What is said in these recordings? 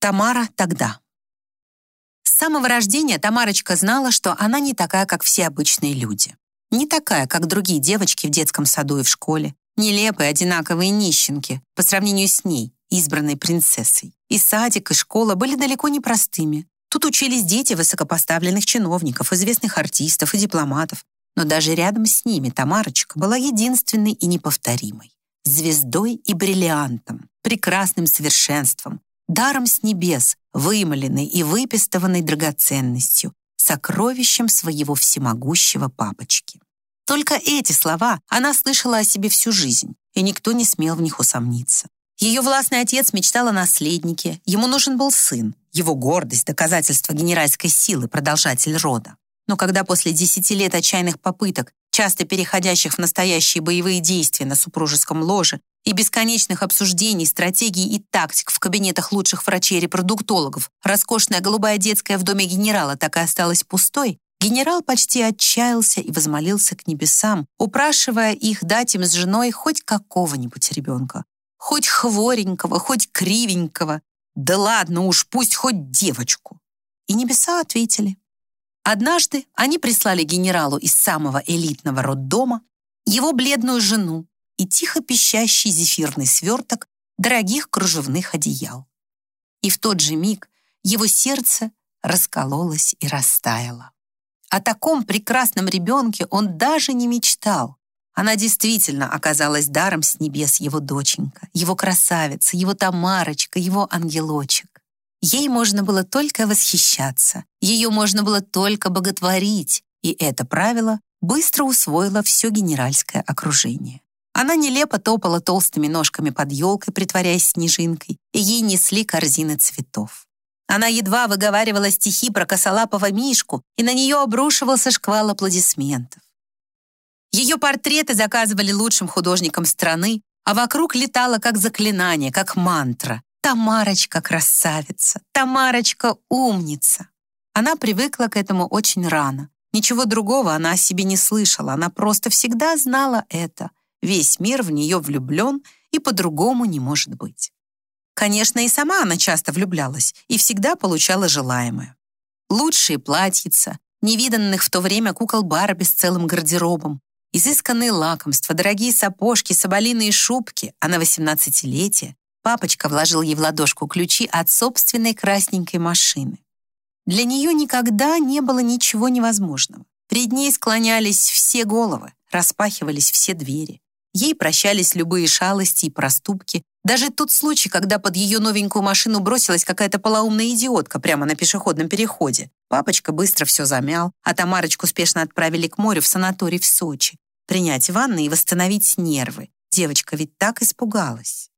Тамара тогда. С самого рождения Тамарочка знала, что она не такая, как все обычные люди. Не такая, как другие девочки в детском саду и в школе. Нелепые, одинаковые нищенки по сравнению с ней, избранной принцессой. И садик, и школа были далеко не простыми. Тут учились дети высокопоставленных чиновников, известных артистов и дипломатов. Но даже рядом с ними Тамарочка была единственной и неповторимой. Звездой и бриллиантом, прекрасным совершенством, даром с небес, вымоленной и выпистованной драгоценностью, сокровищем своего всемогущего папочки. Только эти слова она слышала о себе всю жизнь, и никто не смел в них усомниться. Ее властный отец мечтал о наследнике, ему нужен был сын, его гордость, доказательство генеральской силы, продолжатель рода. Но когда после десяти лет отчаянных попыток часто переходящих в настоящие боевые действия на супружеском ложе и бесконечных обсуждений, стратегий и тактик в кабинетах лучших врачей-репродуктологов, роскошная голубая детская в доме генерала так и осталась пустой, генерал почти отчаялся и возмолился к небесам, упрашивая их дать им с женой хоть какого-нибудь ребенка. Хоть хворенького, хоть кривенького. Да ладно уж, пусть хоть девочку. И небеса ответили. Однажды они прислали генералу из самого элитного роддома его бледную жену и тихо пищащий зефирный сверток дорогих кружевных одеял. И в тот же миг его сердце раскололось и растаяло. О таком прекрасном ребенке он даже не мечтал. Она действительно оказалась даром с небес его доченька, его красавица, его Тамарочка, его ангелочек. Ей можно было только восхищаться, ее можно было только боготворить, и это правило быстро усвоило все генеральское окружение. Она нелепо топала толстыми ножками под елкой, притворяясь снежинкой, и ей несли корзины цветов. Она едва выговаривала стихи про косолапого Мишку, и на нее обрушивался шквал аплодисментов. Ее портреты заказывали лучшим художникам страны, а вокруг летало как заклинание, как мантра. Тамарочка красавица, Тамарочка умница. Она привыкла к этому очень рано. Ничего другого она о себе не слышала, она просто всегда знала это. Весь мир в нее влюблен, и по-другому не может быть. Конечно, и сама она часто влюблялась и всегда получала желаемое. Лучшие платьица, невиданных в то время кукол Барби с целым гардеробом, изысканные лакомства, дорогие сапожки, соболиные шубки, а на 18-летие Папочка вложил ей в ладошку ключи от собственной красненькой машины. Для нее никогда не было ничего невозможного. Перед ней склонялись все головы, распахивались все двери. Ей прощались любые шалости и проступки. Даже тот случай, когда под ее новенькую машину бросилась какая-то полоумная идиотка прямо на пешеходном переходе. Папочка быстро все замял, а Тамарочку спешно отправили к морю в санаторий в Сочи. Принять ванны и восстановить нервы. Девочка ведь так испугалась.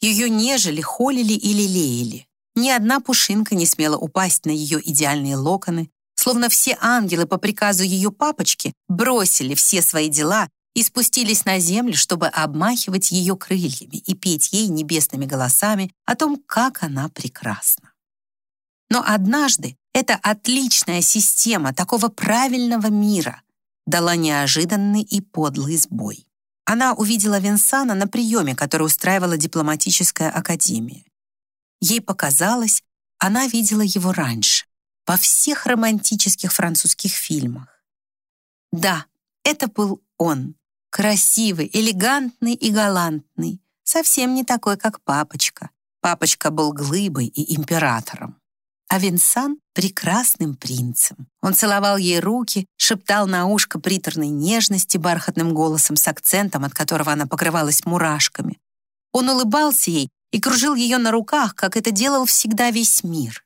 Ее нежели, холили и лелеяли. Ни одна пушинка не смела упасть на ее идеальные локоны, словно все ангелы по приказу ее папочки бросили все свои дела и спустились на землю, чтобы обмахивать ее крыльями и петь ей небесными голосами о том, как она прекрасна. Но однажды эта отличная система такого правильного мира дала неожиданный и подлый сбой. Она увидела Винсана на приеме, который устраивала дипломатическая академия. Ей показалось, она видела его раньше, во всех романтических французских фильмах. Да, это был он, красивый, элегантный и галантный, совсем не такой, как папочка. Папочка был глыбой и императором а Винсан — прекрасным принцем. Он целовал ей руки, шептал на ушко приторной нежности бархатным голосом с акцентом, от которого она покрывалась мурашками. Он улыбался ей и кружил ее на руках, как это делал всегда весь мир.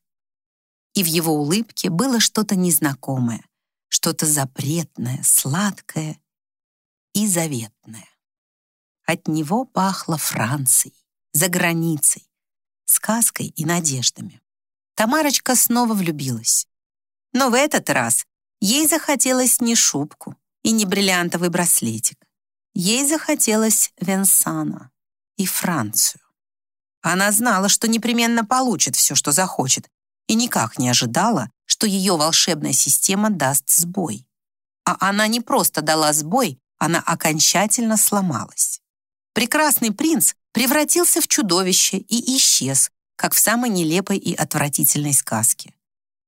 И в его улыбке было что-то незнакомое, что-то запретное, сладкое и заветное. От него пахло Францией, за границей, сказкой и надеждами. Тамарочка снова влюбилась. Но в этот раз ей захотелось не шубку и не бриллиантовый браслетик. Ей захотелось Венсана и Францию. Она знала, что непременно получит все, что захочет, и никак не ожидала, что ее волшебная система даст сбой. А она не просто дала сбой, она окончательно сломалась. Прекрасный принц превратился в чудовище и исчез, как в самой нелепой и отвратительной сказке.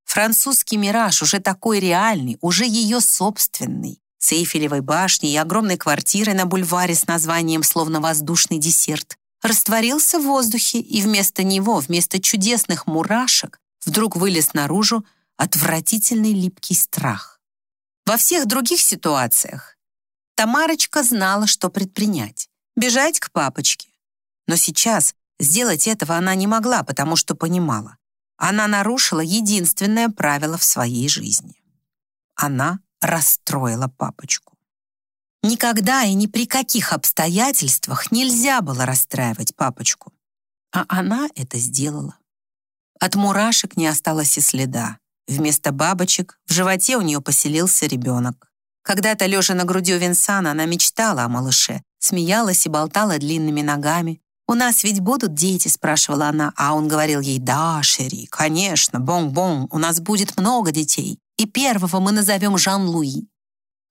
Французский мираж уже такой реальный, уже ее собственный, с Эйфелевой башней и огромной квартирой на бульваре с названием словно воздушный десерт, растворился в воздухе, и вместо него, вместо чудесных мурашек, вдруг вылез наружу отвратительный липкий страх. Во всех других ситуациях Тамарочка знала, что предпринять — бежать к папочке. Но сейчас сделать этого она не могла, потому что понимала. Она нарушила единственное правило в своей жизни. Она расстроила папочку. Никогда и ни при каких обстоятельствах нельзя было расстраивать папочку. А она это сделала. От мурашек не осталось и следа. Вместо бабочек в животе у нее поселился ребенок. Когда-то, лежа на груди у Винсана, она мечтала о малыше, смеялась и болтала длинными ногами. «У нас ведь будут дети?» — спрашивала она, а он говорил ей «Да, Шери, конечно, бон-бон, у нас будет много детей, и первого мы назовем Жан-Луи».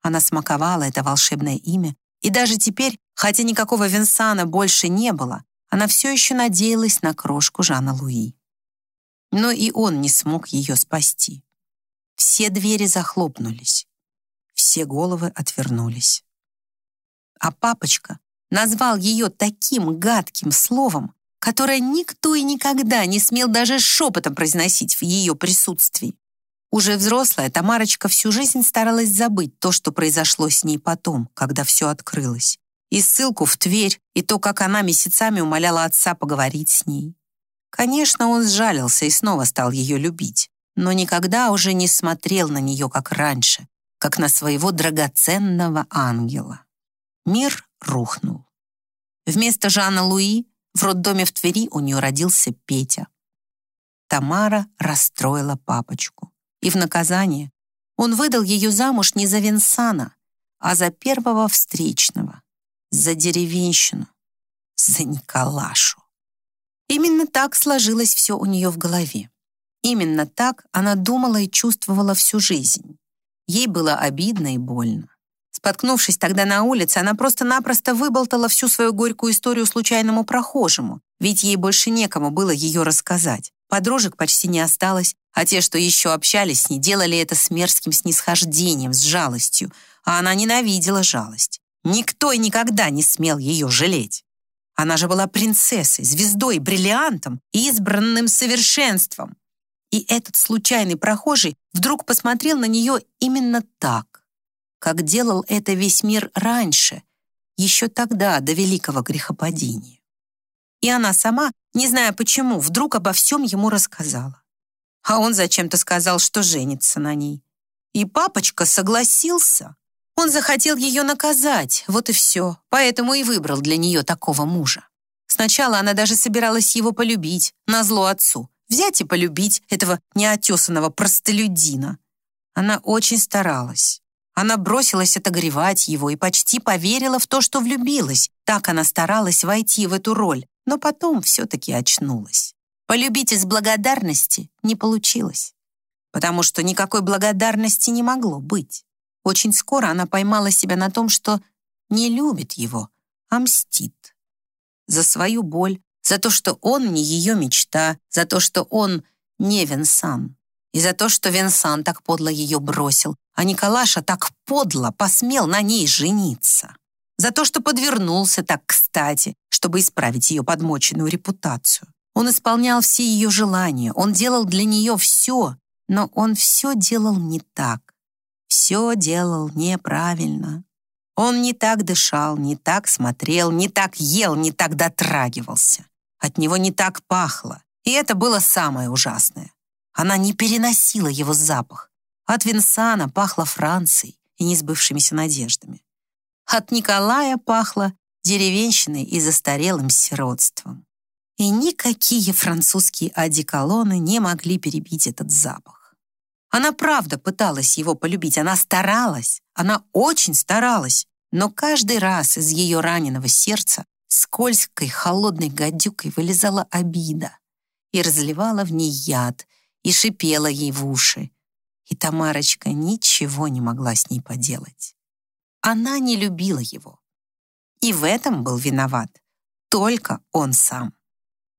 Она смаковала это волшебное имя, и даже теперь, хотя никакого Винсана больше не было, она все еще надеялась на крошку Жана Луи. Но и он не смог ее спасти. Все двери захлопнулись, все головы отвернулись. А папочка назвал ее таким гадким словом, которое никто и никогда не смел даже шепотом произносить в ее присутствии. Уже взрослая, Тамарочка всю жизнь старалась забыть то, что произошло с ней потом, когда все открылось. И ссылку в Тверь, и то, как она месяцами умоляла отца поговорить с ней. Конечно, он сжалился и снова стал ее любить, но никогда уже не смотрел на нее, как раньше, как на своего драгоценного ангела. Мир рухнул. Вместо Жана Луи в роддоме в Твери у нее родился Петя. Тамара расстроила папочку. И в наказание он выдал ее замуж не за Винсана, а за первого встречного, за деревенщину, за Николашу. Именно так сложилось все у нее в голове. Именно так она думала и чувствовала всю жизнь. Ей было обидно и больно. Споткнувшись тогда на улице, она просто-напросто выболтала всю свою горькую историю случайному прохожему, ведь ей больше некому было ее рассказать. Подружек почти не осталось, а те, что еще общались с ней, делали это с мерзким снисхождением, с жалостью, а она ненавидела жалость. Никто и никогда не смел ее жалеть. Она же была принцессой, звездой, бриллиантом и избранным совершенством. И этот случайный прохожий вдруг посмотрел на нее именно так, как делал это весь мир раньше, еще тогда, до великого грехопадения. И она сама, не зная почему, вдруг обо всем ему рассказала. А он зачем-то сказал, что женится на ней. И папочка согласился. Он захотел ее наказать, вот и все, поэтому и выбрал для нее такого мужа. Сначала она даже собиралась его полюбить, назло отцу, взять и полюбить этого неотесанного простолюдина. Она очень старалась. Она бросилась отогревать его и почти поверила в то, что влюбилась. Так она старалась войти в эту роль, но потом все-таки очнулась. Полюбить из благодарности не получилось, потому что никакой благодарности не могло быть. Очень скоро она поймала себя на том, что не любит его, а мстит. За свою боль, за то, что он не ее мечта, за то, что он не Винсан, и за то, что Винсан так подло ее бросил, а Николаша так подло посмел на ней жениться. За то, что подвернулся так кстати, чтобы исправить ее подмоченную репутацию. Он исполнял все ее желания, он делал для нее все, но он все делал не так все делал неправильно. Он не так дышал, не так смотрел, не так ел, не так дотрагивался. От него не так пахло. И это было самое ужасное. Она не переносила его запах. От Винсана пахло Францией и несбывшимися надеждами. От Николая пахло деревенщиной и застарелым сиротством. И никакие французские одеколоны не могли перебить этот запах. Она правда пыталась его полюбить, она старалась, она очень старалась, но каждый раз из ее раненого сердца скользкой холодной гадюкой вылезала обида и разливала в ней яд, и шипела ей в уши. И Тамарочка ничего не могла с ней поделать. Она не любила его. И в этом был виноват только он сам.